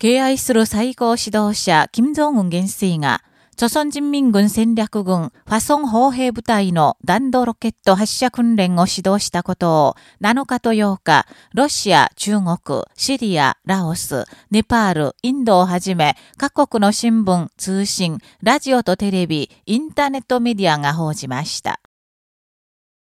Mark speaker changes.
Speaker 1: 敬愛する最高指導者、金正恩元帥が、朝鮮人民軍戦略軍ファソン砲兵部隊の弾道ロケット発射訓練を指導したことを7日と8日、ロシア、中国、シリア、ラオス、ネパール、インドをはじめ各国の新聞、通信、ラジオとテレビ、インターネットメディアが報じました。